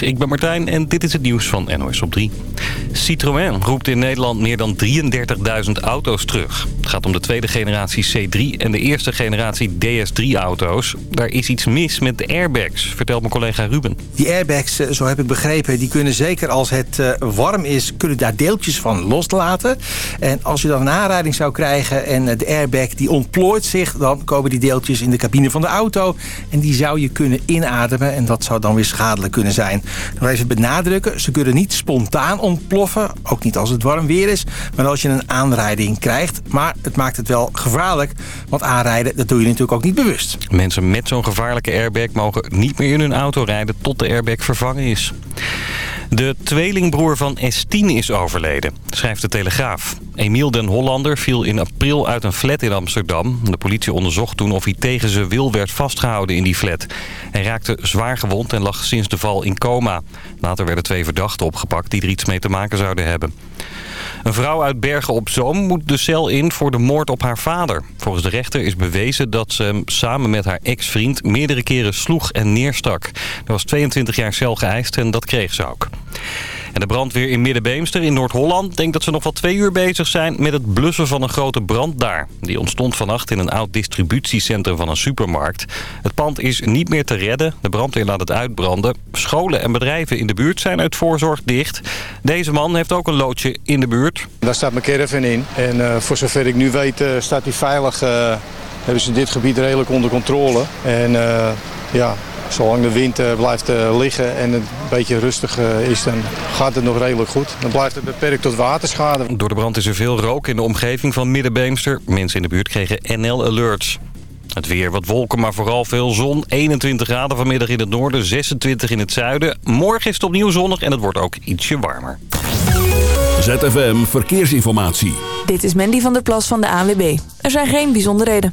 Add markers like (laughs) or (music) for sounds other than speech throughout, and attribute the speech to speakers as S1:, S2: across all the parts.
S1: Ik ben Martijn en dit is het nieuws van NOS op 3. Citroën roept in Nederland meer dan 33.000 auto's terug. Het gaat om de tweede generatie C3 en de eerste generatie DS3-auto's. Daar is iets mis met de airbags, vertelt mijn collega Ruben.
S2: Die airbags, eh, zo heb ik begrepen, die kunnen zeker als het eh, warm is... kunnen daar deeltjes van loslaten. En als je dan een aanrijding zou krijgen en eh, de airbag die ontplooit zich... dan komen die deeltjes in de cabine van de auto. En die zou je kunnen inademen en dat zou dan weer schadelijk kunnen zijn. Nog even benadrukken, ze kunnen niet spontaan ontploffen. Ook niet als het warm weer is, maar als je een aanrijding krijgt. Maar het maakt het wel gevaarlijk, want aanrijden dat doe je natuurlijk ook niet bewust.
S1: Mensen met zo'n gevaarlijke airbag mogen niet meer in hun auto rijden tot de airbag vervangen is. De tweelingbroer van S10 is overleden, schrijft de Telegraaf. Emiel den Hollander viel in april uit een flat in Amsterdam. De politie onderzocht toen of hij tegen zijn wil werd vastgehouden in die flat. Hij raakte zwaar gewond en lag sinds de val in coma. Later werden twee verdachten opgepakt die er iets mee te maken zouden hebben. Een vrouw uit Bergen op Zoom moet de cel in voor de moord op haar vader. Volgens de rechter is bewezen dat ze samen met haar ex-vriend meerdere keren sloeg en neerstak. Er was 22 jaar cel geëist en dat kreeg ze ook. En de brandweer in Middenbeemster in Noord-Holland denkt dat ze nog wel twee uur bezig zijn met het blussen van een grote brand daar. Die ontstond vannacht in een oud distributiecentrum van een supermarkt. Het pand is niet meer te redden. De brandweer laat het uitbranden. Scholen en bedrijven in de buurt zijn uit voorzorg dicht. Deze man heeft ook een loodje in de buurt.
S3: Daar staat mijn caravan in. En uh, voor zover ik nu weet uh, staat hij veilig. Uh, hebben ze dit gebied redelijk onder controle. En ja, Zolang de wind uh, blijft uh, liggen en het een beetje rustig uh, is, dan gaat het nog redelijk goed. Dan blijft het beperkt tot waterschade.
S1: Door de brand is er veel rook in de omgeving van Middenbeemster. Mensen in de buurt kregen NL-alerts. Het weer wat wolken, maar vooral veel zon. 21 graden vanmiddag in het noorden, 26 in het zuiden. Morgen is het opnieuw zonnig en het wordt ook ietsje warmer.
S4: ZFM Verkeersinformatie.
S5: Dit is Mandy van der Plas van de ANWB. Er zijn geen bijzonderheden.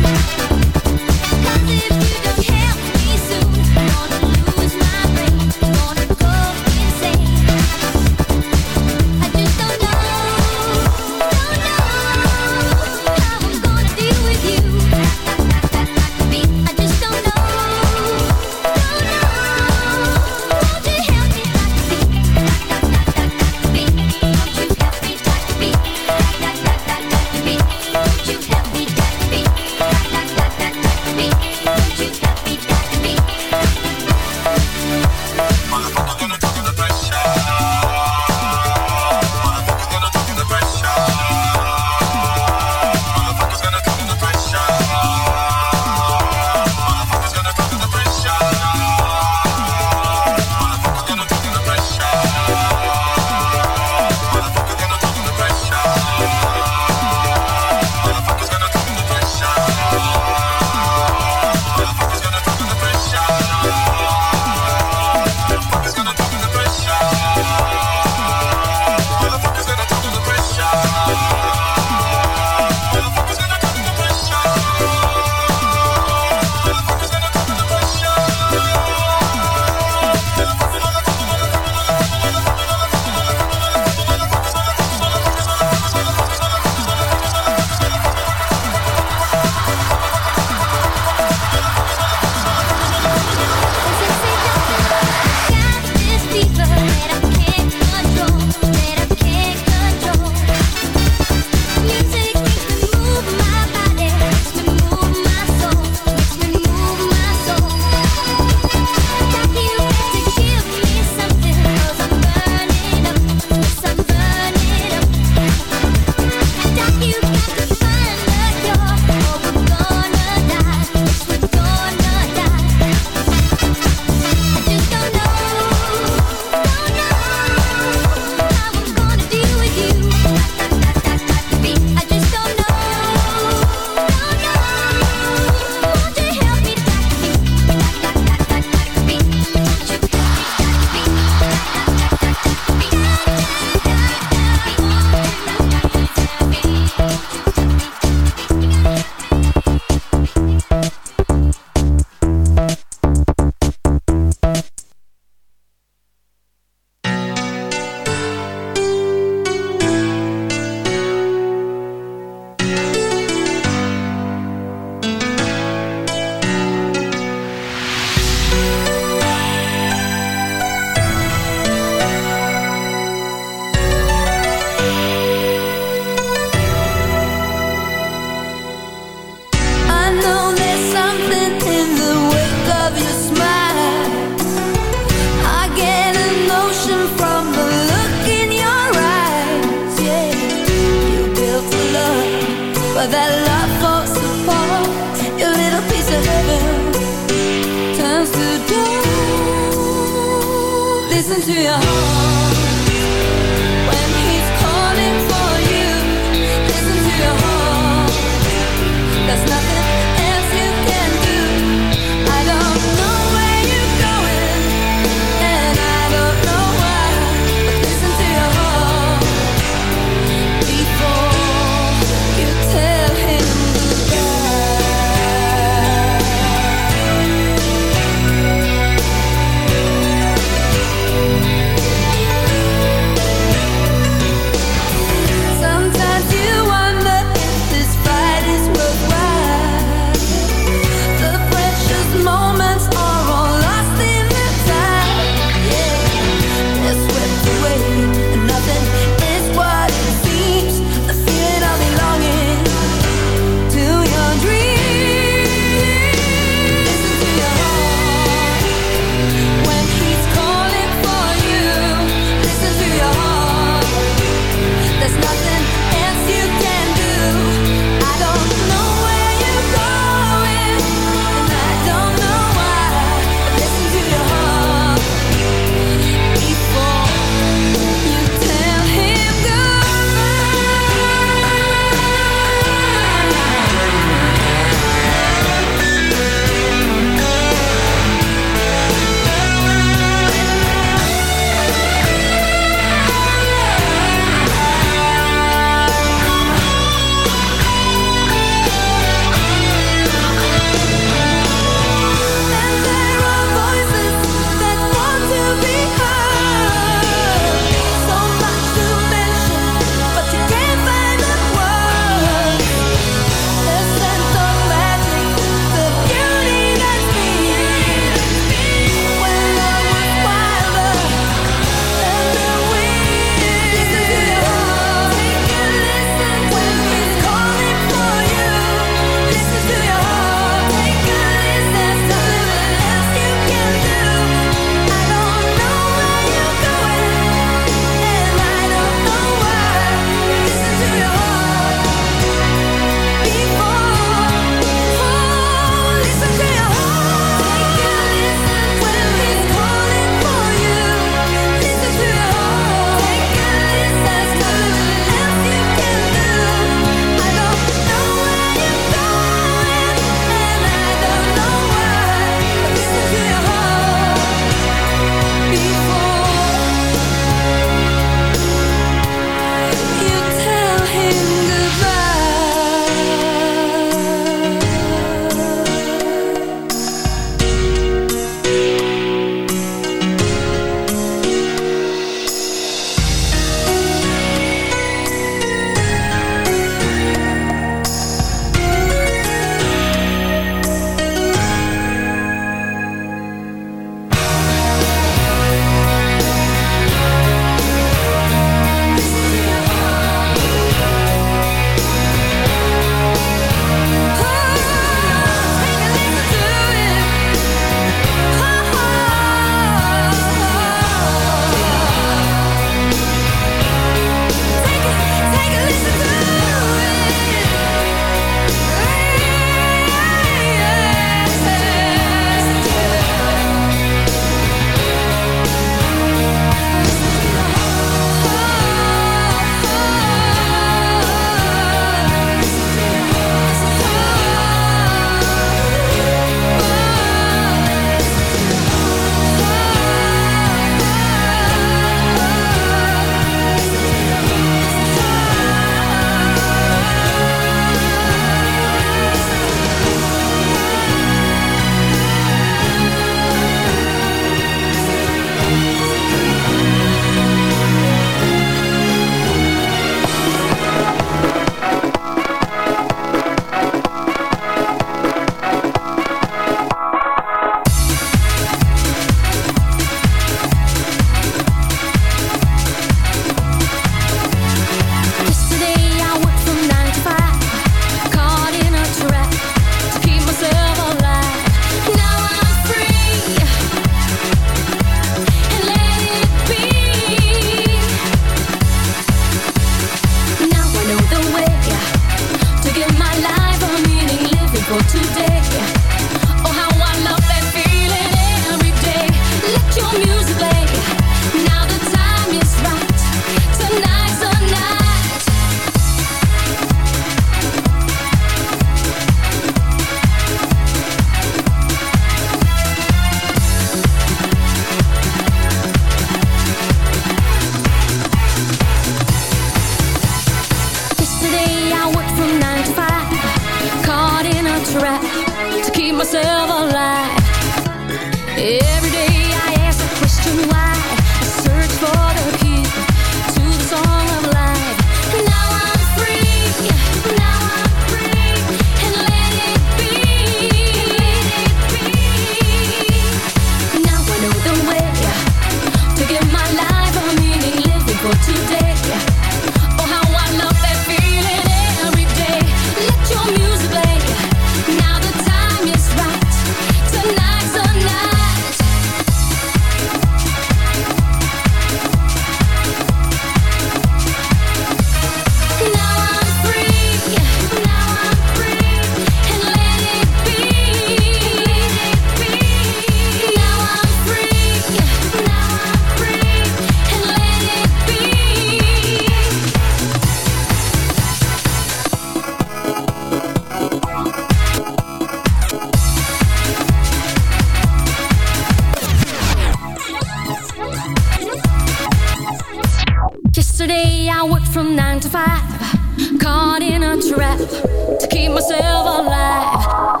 S6: rap to keep myself alive.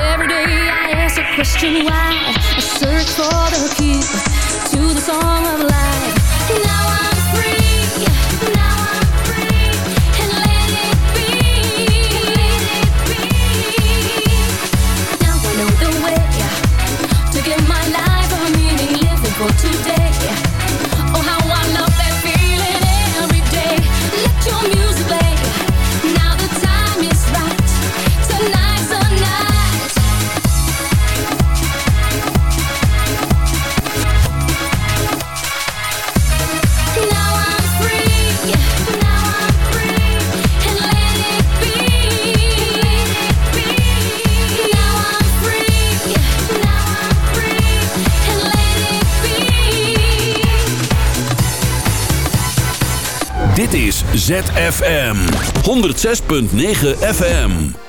S6: Every day I
S7: ask a question why. FM 106.9
S8: FM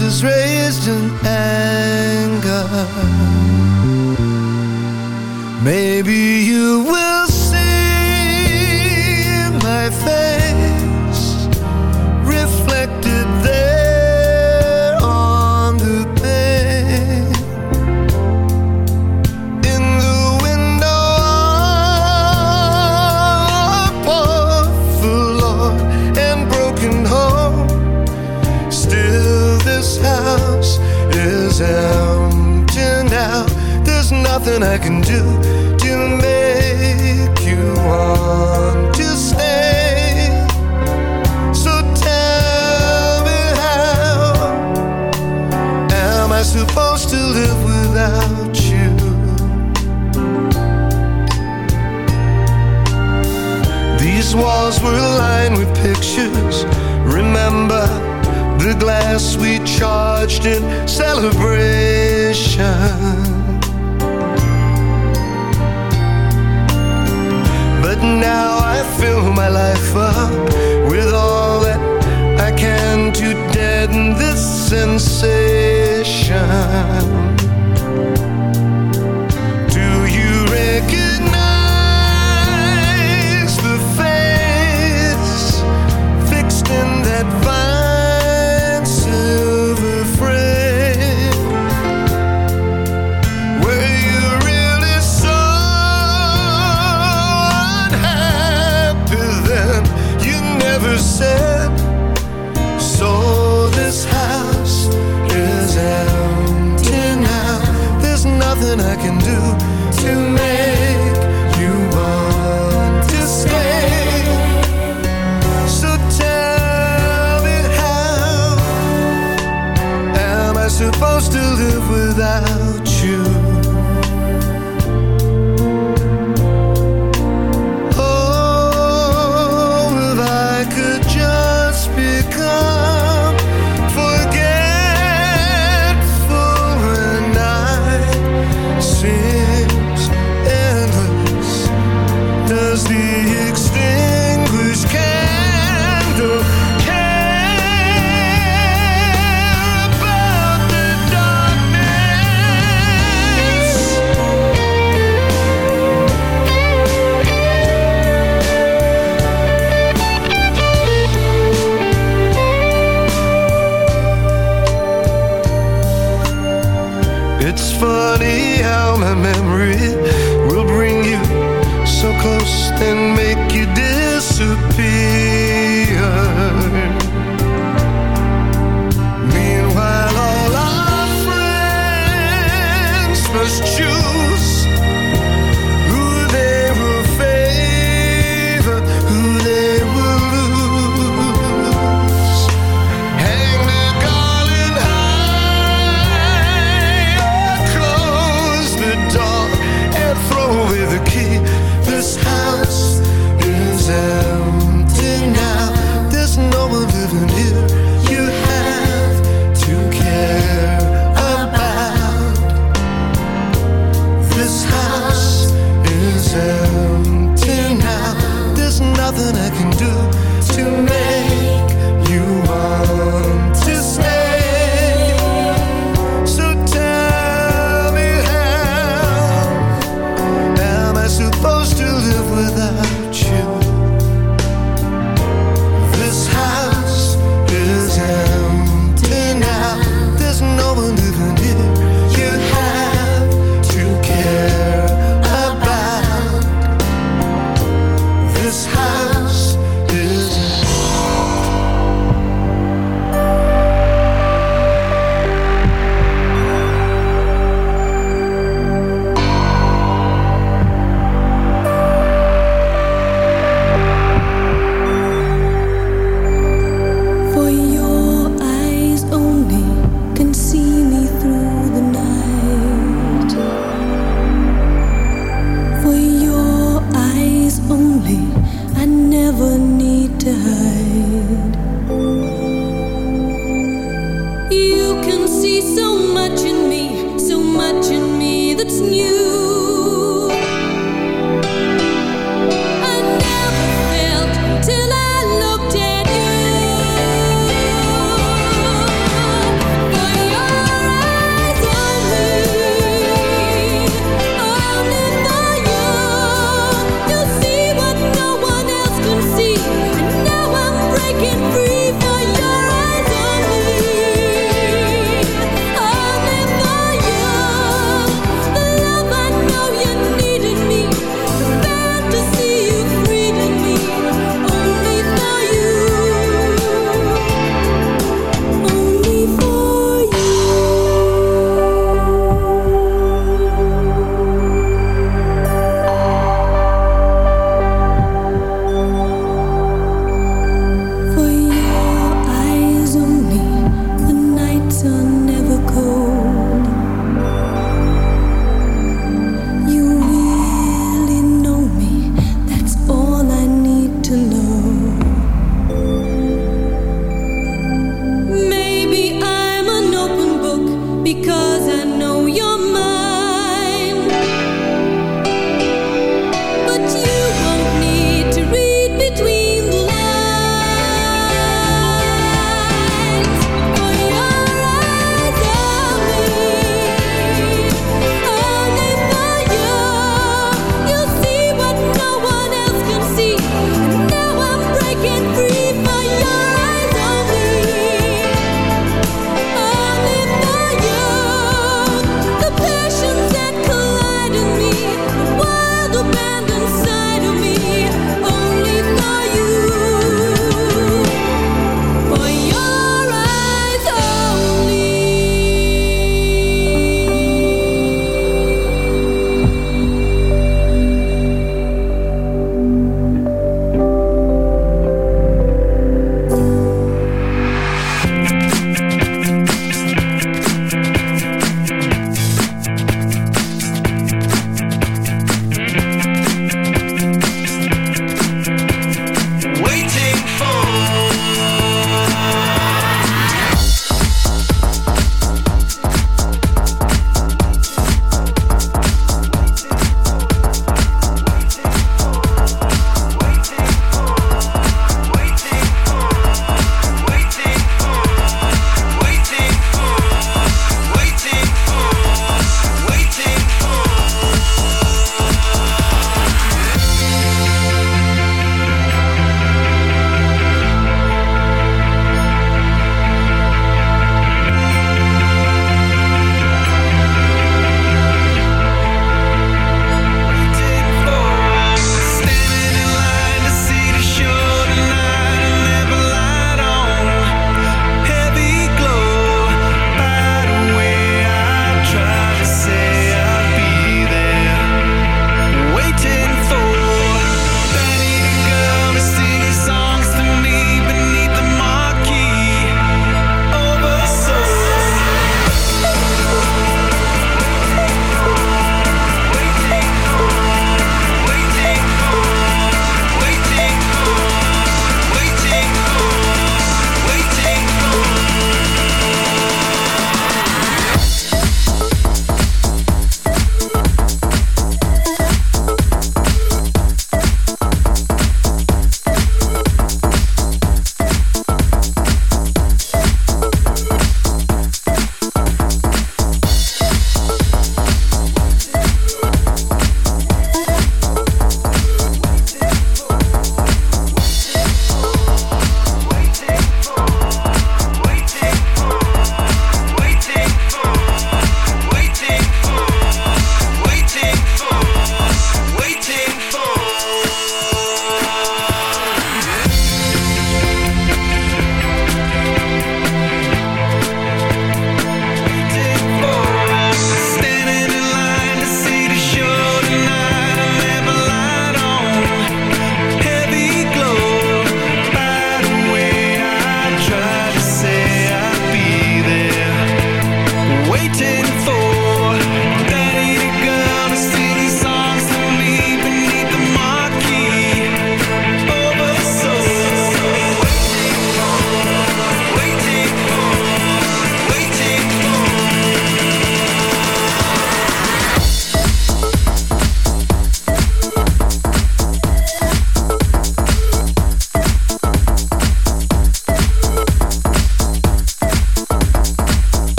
S8: is rain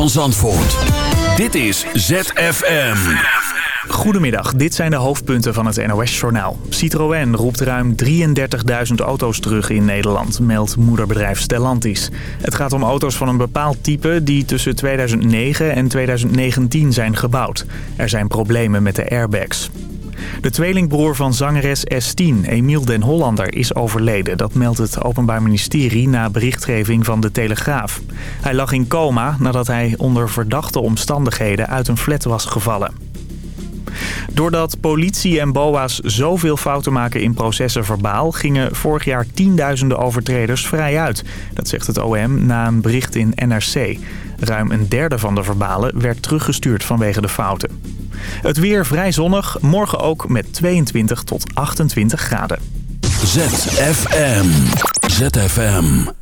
S8: van Zandvoort. Dit is ZFM.
S9: Goedemiddag, dit zijn de hoofdpunten van het NOS-journaal. Citroën roept ruim 33.000 auto's terug in Nederland, meldt moederbedrijf Stellantis. Het gaat om auto's van een bepaald type die tussen 2009 en 2019 zijn gebouwd. Er zijn problemen met de airbags. De tweelingbroer van zangeres S10, Emiel den Hollander, is overleden. Dat meldt het Openbaar Ministerie na berichtgeving van De Telegraaf. Hij lag in coma nadat hij onder verdachte omstandigheden uit een flat was gevallen. Doordat politie en BOA's zoveel fouten maken in processen verbaal... gingen vorig jaar tienduizenden overtreders vrij uit. Dat zegt het OM na een bericht in NRC. Ruim een derde van de verbalen werd teruggestuurd vanwege de fouten. Het weer vrij zonnig, morgen ook met 22 tot 28 graden.
S4: ZFM. ZFM.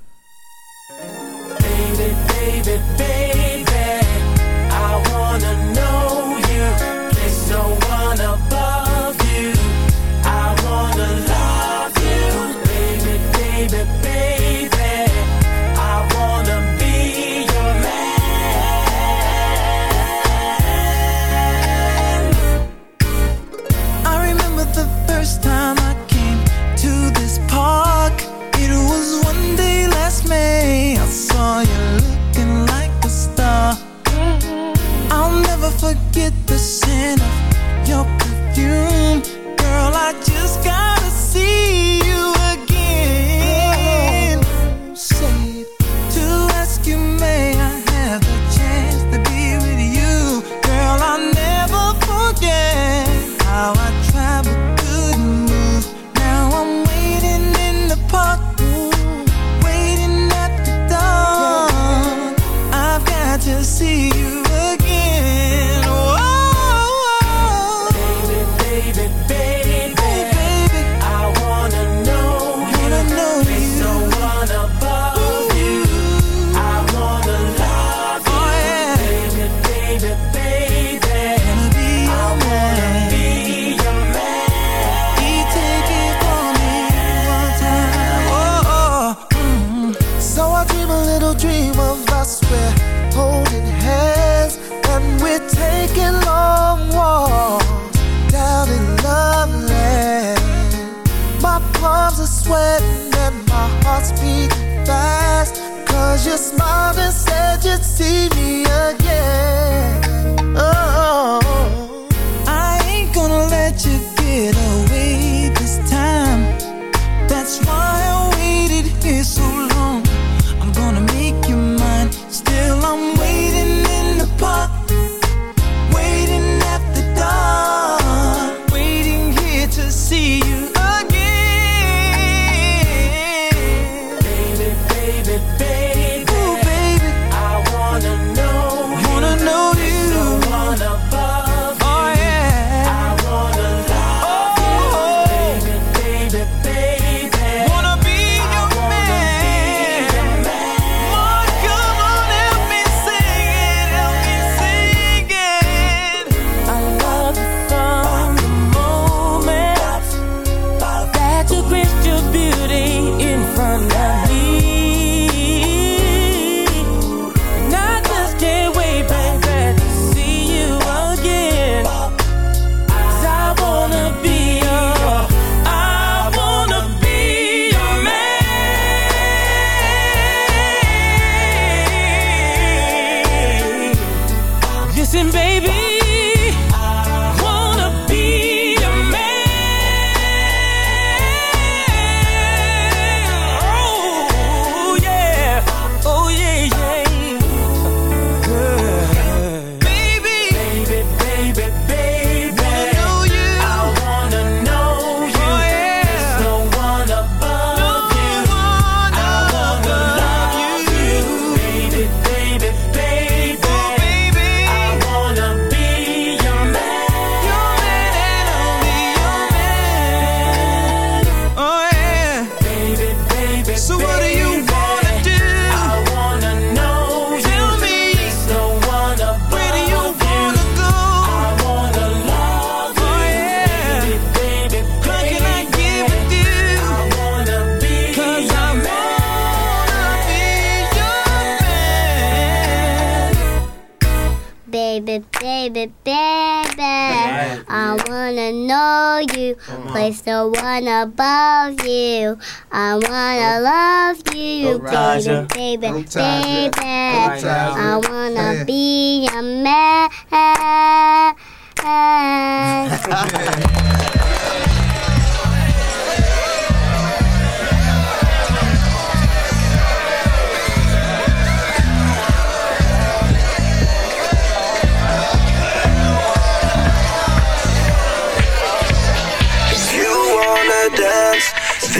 S6: Love you, baby, baby, baby. I wanna be
S10: a
S6: man. (laughs) (laughs)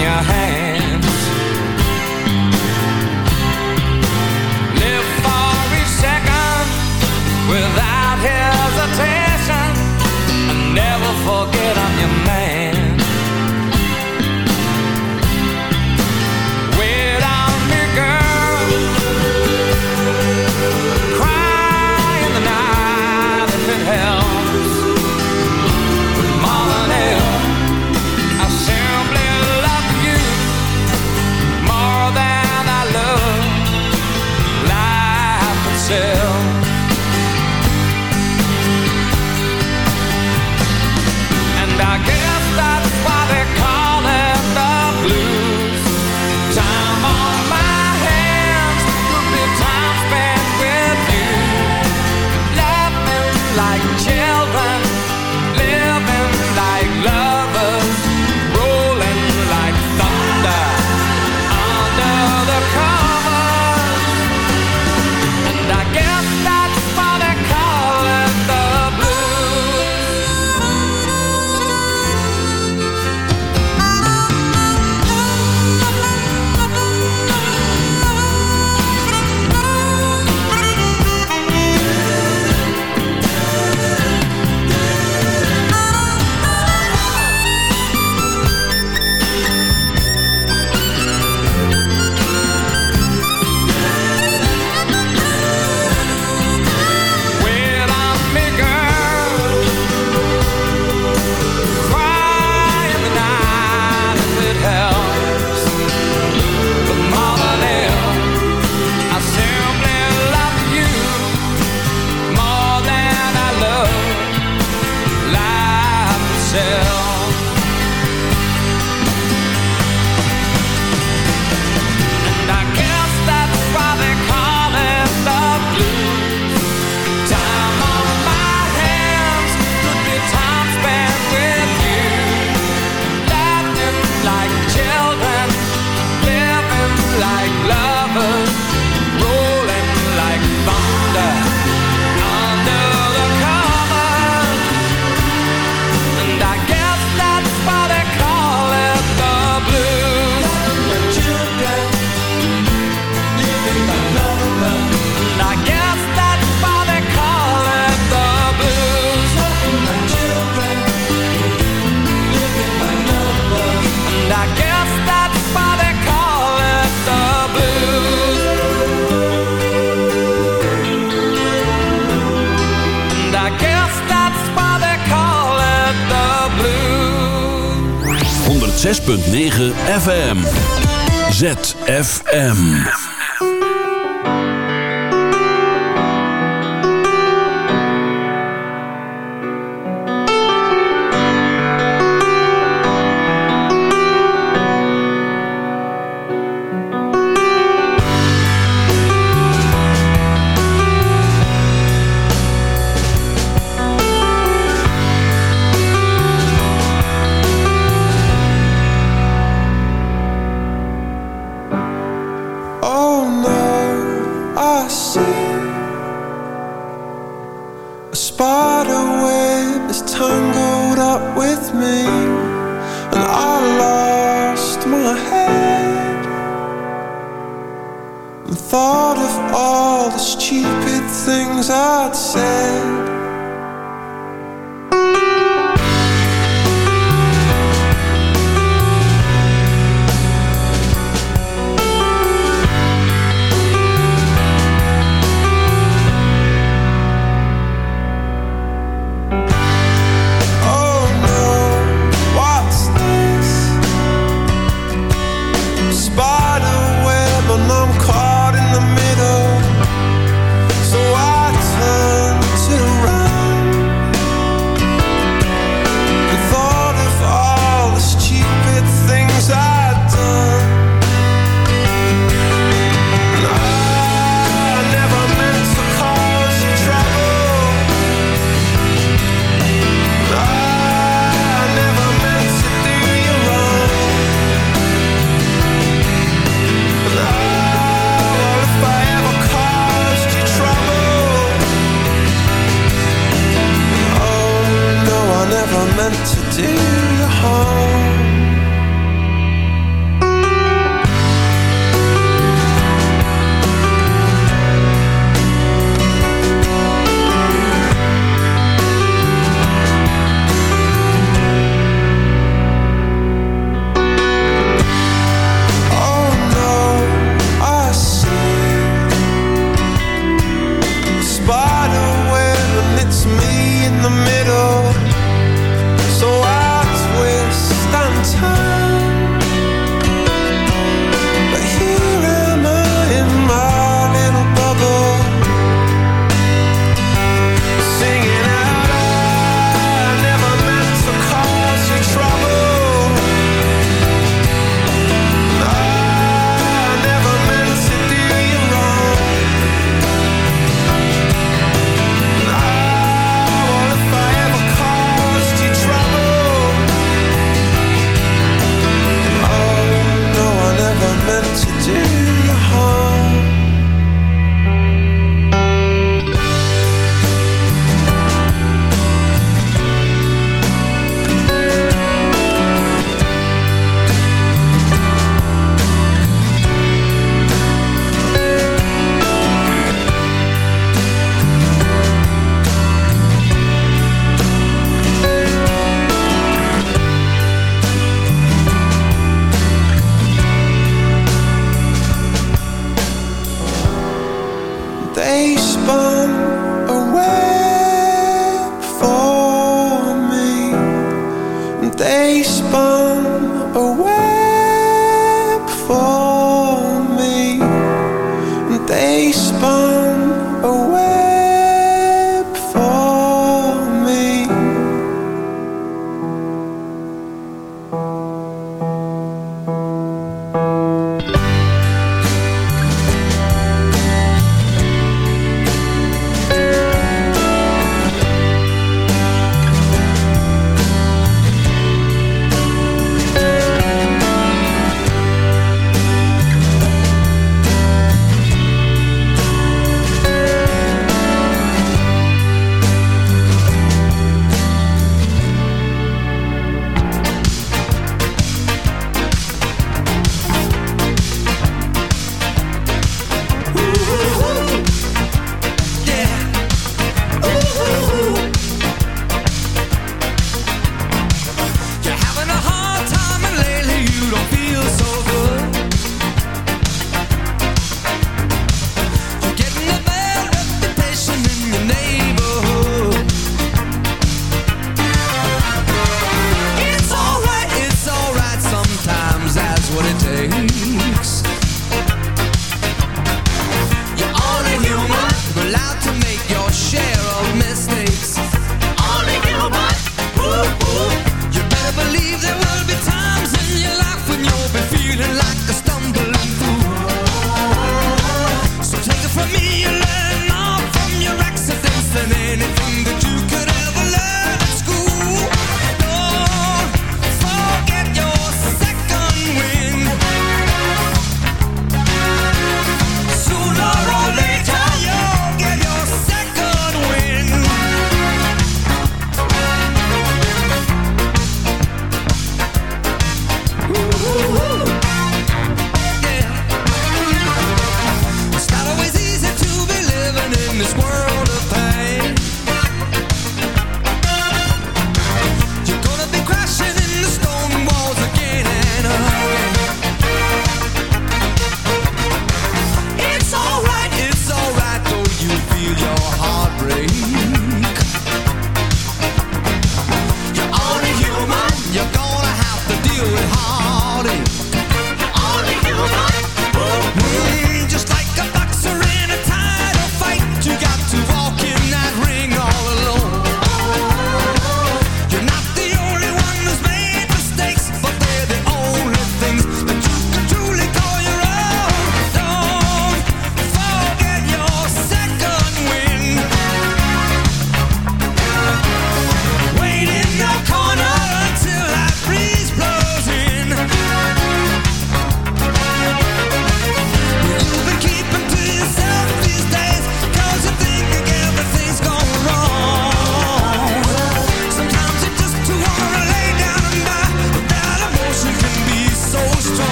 S10: your
S11: hand FM.
S6: my head And thought of all the stupid things I'd said.